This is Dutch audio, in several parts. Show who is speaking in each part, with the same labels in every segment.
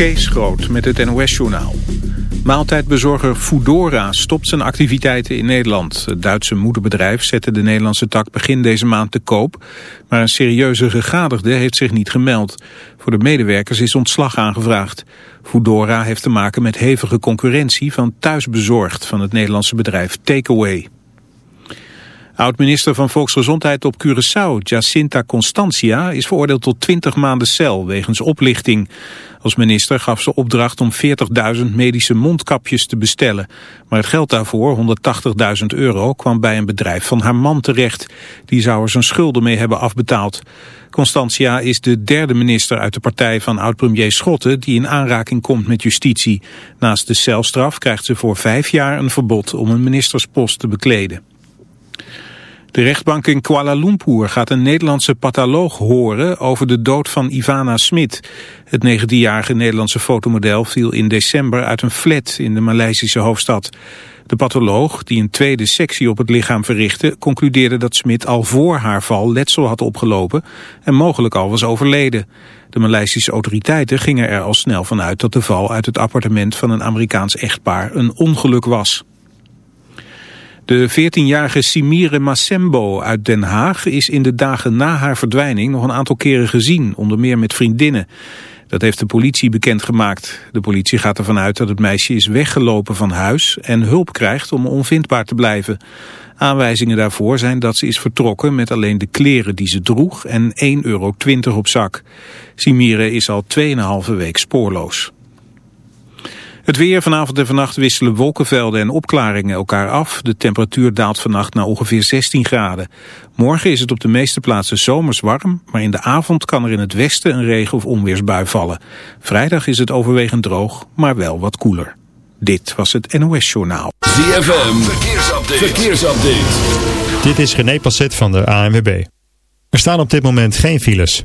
Speaker 1: Kees Groot met het NOS-journaal. Maaltijdbezorger Foodora stopt zijn activiteiten in Nederland. Het Duitse moederbedrijf zette de Nederlandse tak begin deze maand te koop... maar een serieuze gegadigde heeft zich niet gemeld. Voor de medewerkers is ontslag aangevraagd. Foodora heeft te maken met hevige concurrentie van thuisbezorgd... van het Nederlandse bedrijf Takeaway. Oud-minister van Volksgezondheid op Curaçao, Jacinta Constantia, is veroordeeld tot 20 maanden cel wegens oplichting. Als minister gaf ze opdracht om 40.000 medische mondkapjes te bestellen. Maar het geld daarvoor, 180.000 euro, kwam bij een bedrijf van haar man terecht. Die zou er zijn schulden mee hebben afbetaald. Constantia is de derde minister uit de partij van oud-premier Schotten die in aanraking komt met justitie. Naast de celstraf krijgt ze voor vijf jaar een verbod om een ministerspost te bekleden. De rechtbank in Kuala Lumpur gaat een Nederlandse patholoog horen over de dood van Ivana Smit. Het 19-jarige Nederlandse fotomodel viel in december uit een flat in de Maleisische hoofdstad. De patholoog, die een tweede sectie op het lichaam verrichtte, concludeerde dat Smit al voor haar val letsel had opgelopen en mogelijk al was overleden. De Maleisische autoriteiten gingen er al snel vanuit dat de val uit het appartement van een Amerikaans echtpaar een ongeluk was. De 14-jarige Simire Massembo uit Den Haag is in de dagen na haar verdwijning nog een aantal keren gezien, onder meer met vriendinnen. Dat heeft de politie bekendgemaakt. De politie gaat ervan uit dat het meisje is weggelopen van huis en hulp krijgt om onvindbaar te blijven. Aanwijzingen daarvoor zijn dat ze is vertrokken met alleen de kleren die ze droeg en 1,20 euro op zak. Simire is al 2,5 week spoorloos. Het weer vanavond en vannacht wisselen wolkenvelden en opklaringen elkaar af. De temperatuur daalt vannacht naar ongeveer 16 graden. Morgen is het op de meeste plaatsen zomers warm, maar in de avond kan er in het westen een regen- of onweersbui vallen. Vrijdag is het overwegend droog, maar wel wat koeler. Dit was het NOS Journaal.
Speaker 2: ZFM, verkeersupdate. verkeersupdate.
Speaker 3: Dit is René Passet van de ANWB. Er staan op dit moment geen files.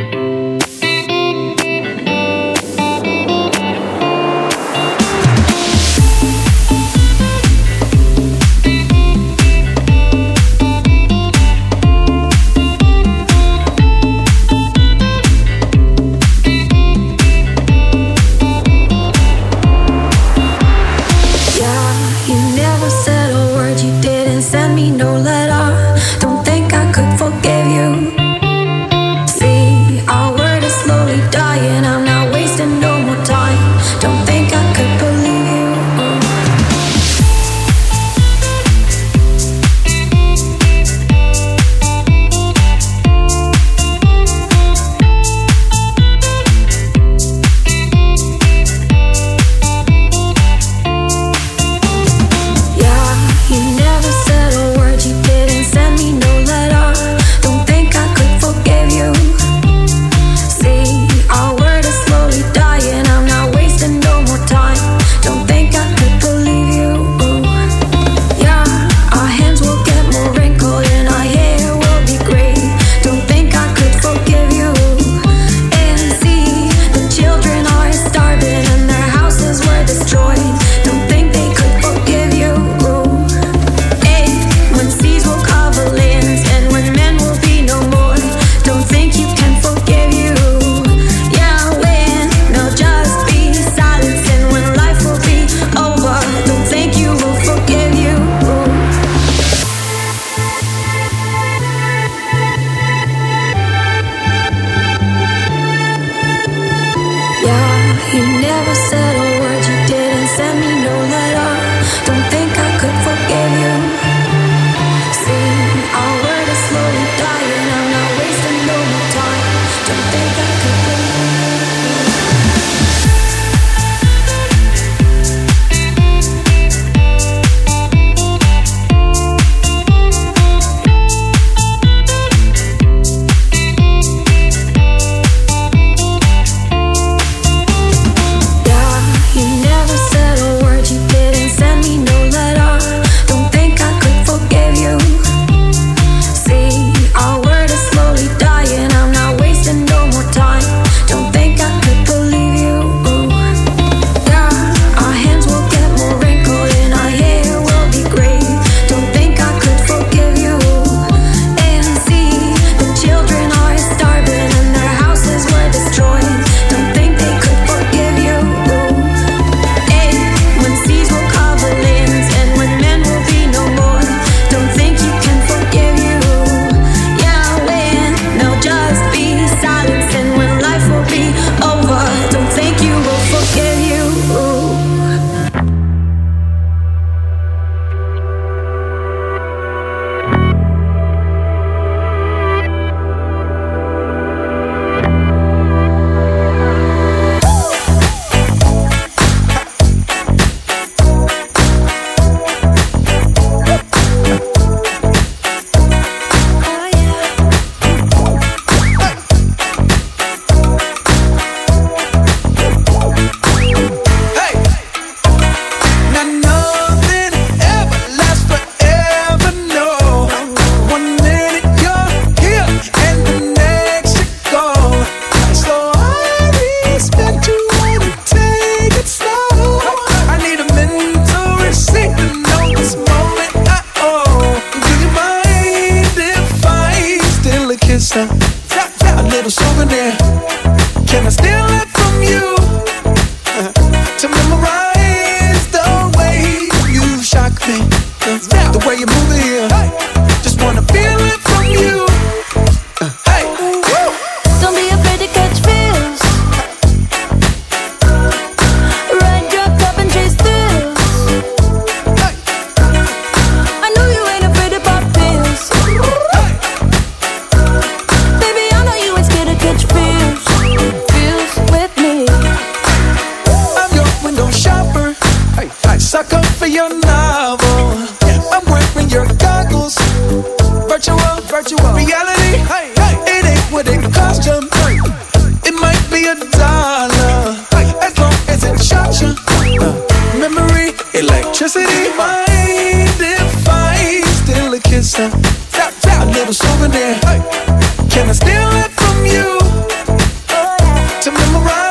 Speaker 4: to memorize.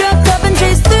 Speaker 5: chase
Speaker 6: the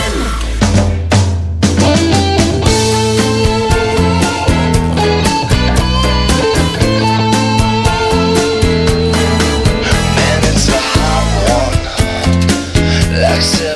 Speaker 7: myself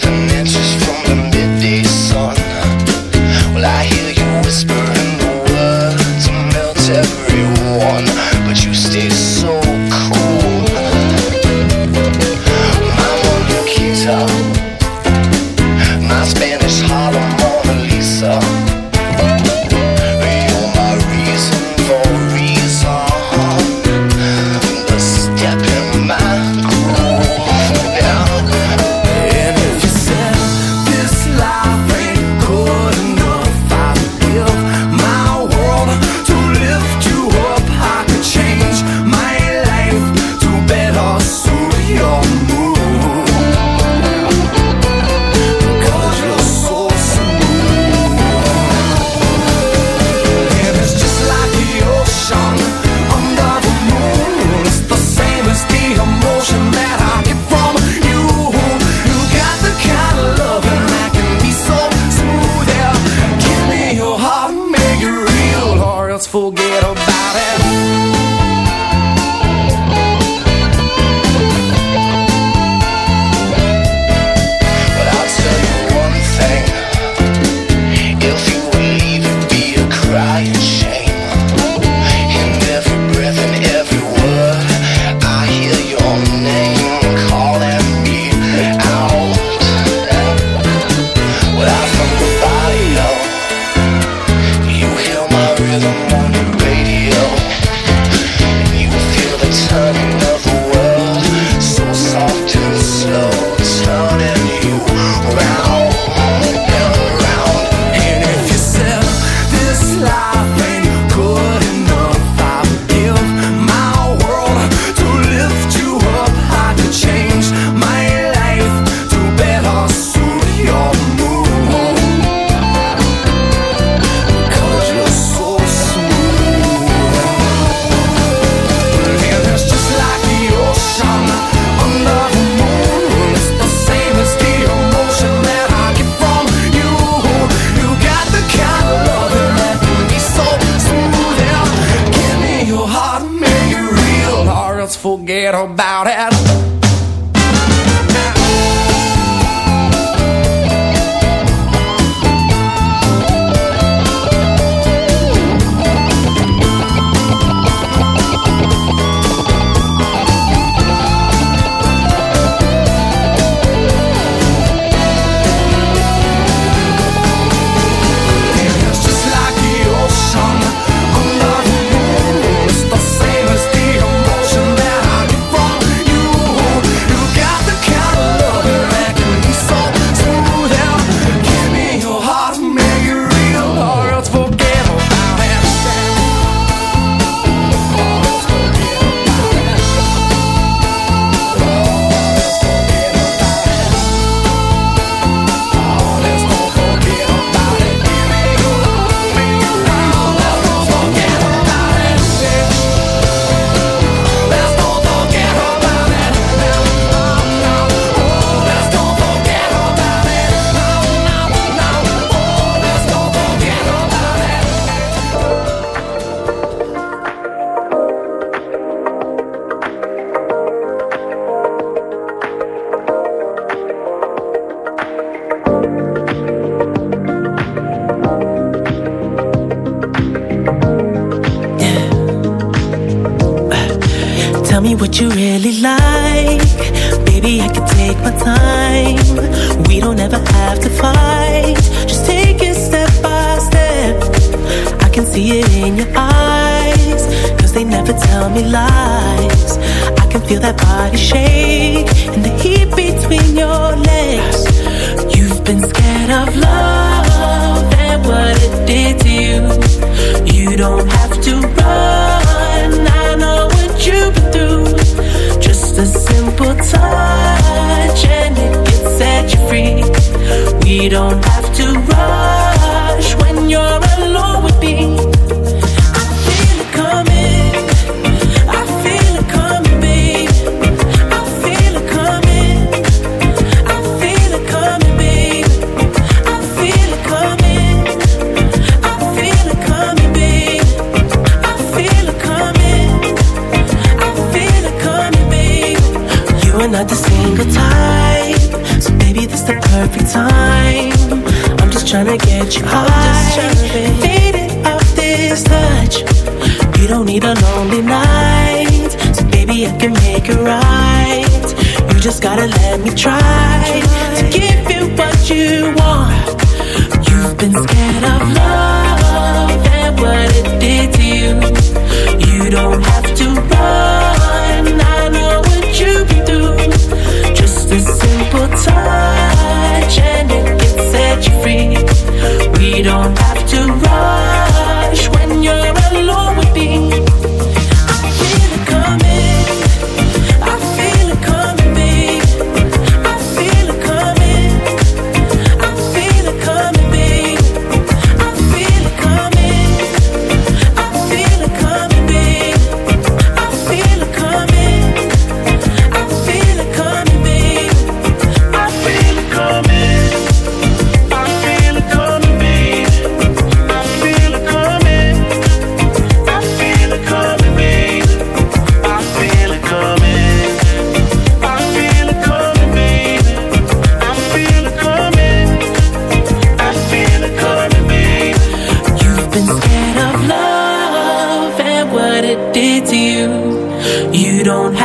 Speaker 7: don't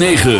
Speaker 8: 9.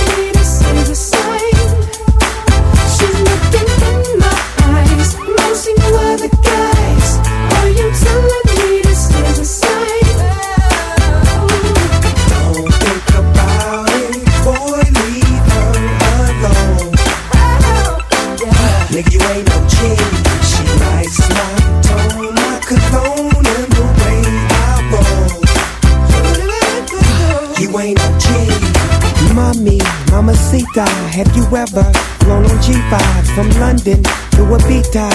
Speaker 9: have you ever flown on G5 from London to Ibiza?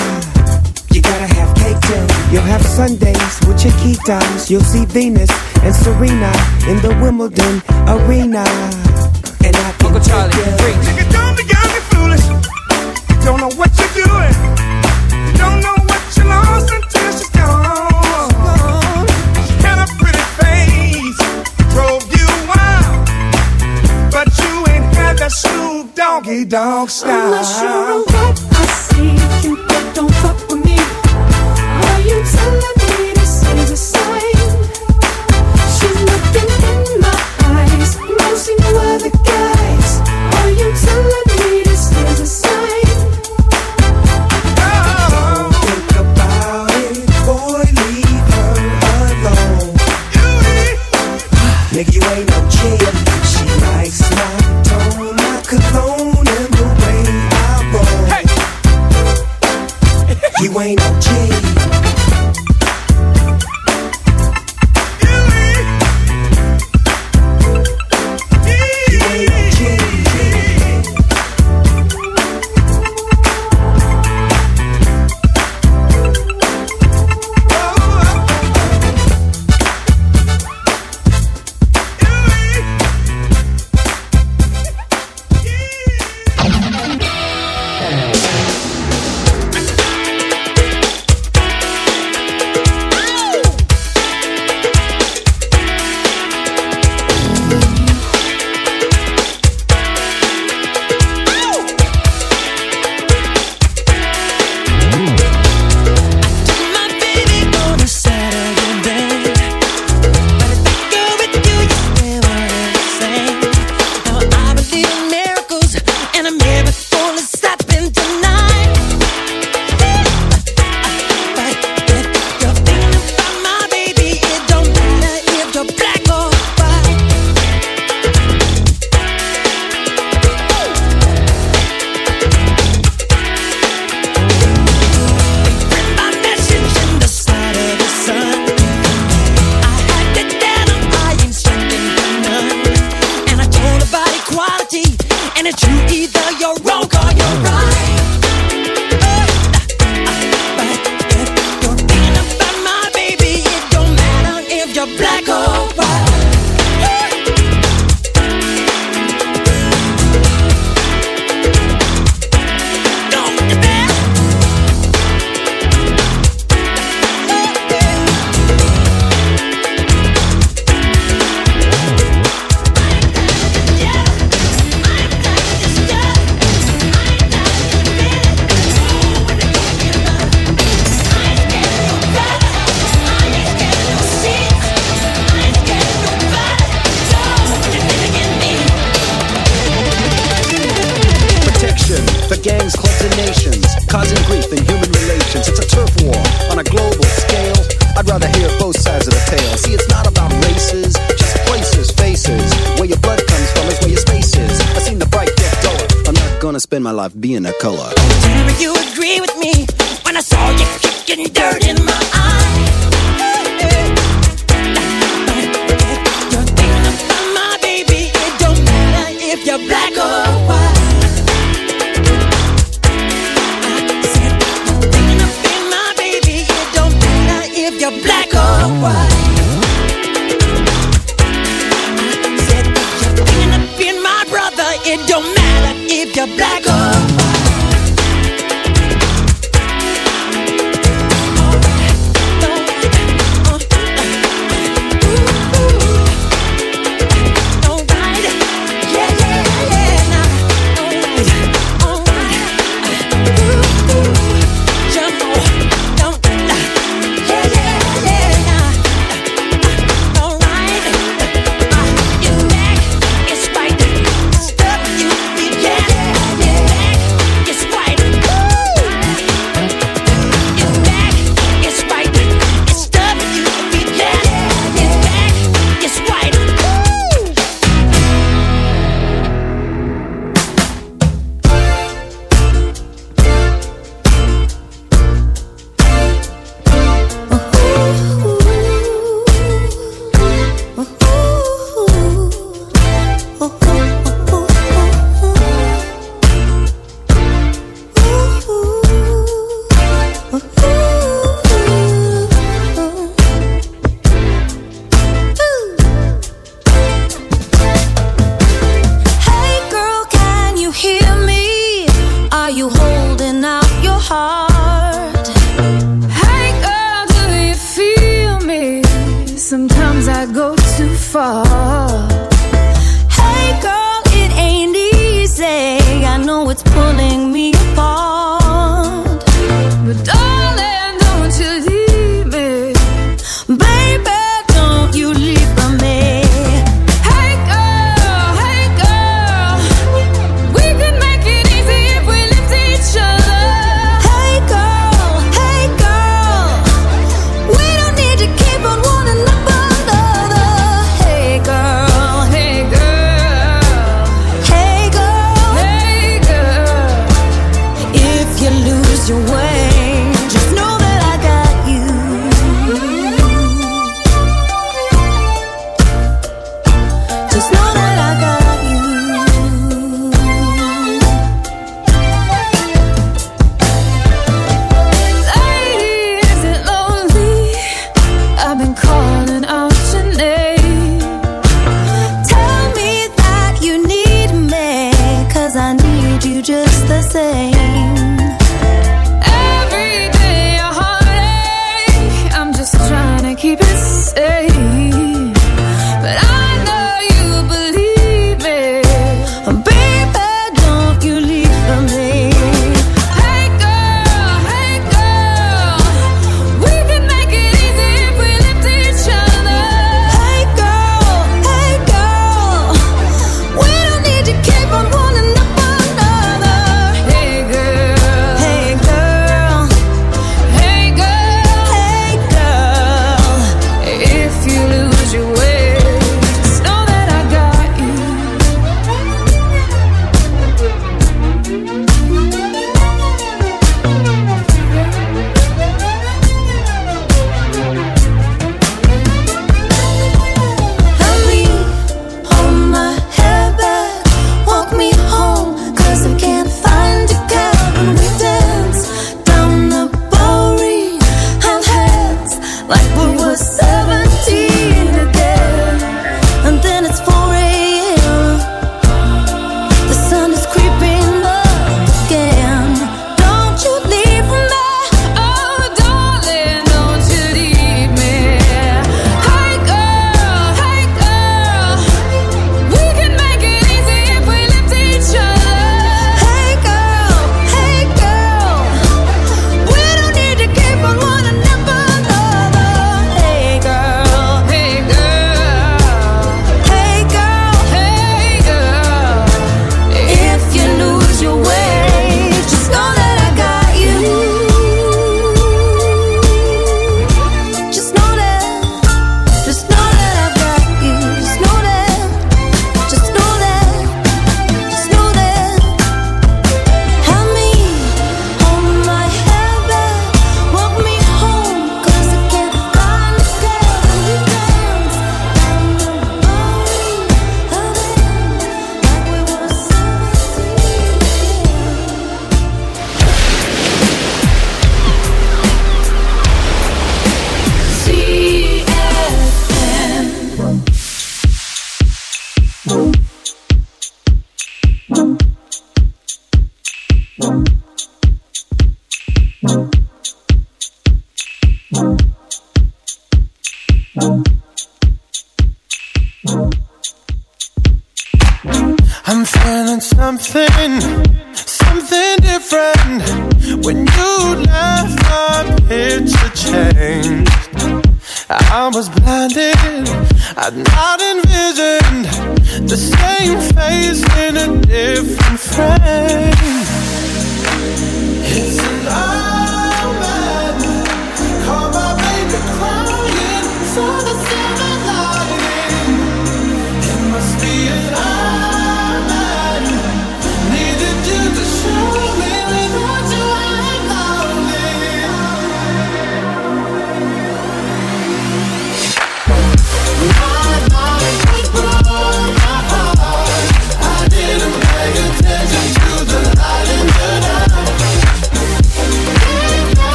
Speaker 9: You gotta have cake too. You'll have Sundays with your key times. You'll see Venus and Serena in the Wimbledon arena. And I can
Speaker 4: Uncle Charlie, freak.
Speaker 5: Nigga, don't be young and foolish. You don't know what you're doing. You don't know what you lost until she's gone. She a pretty face, drove you wild, but you ain't had that shoe. doggy dog style.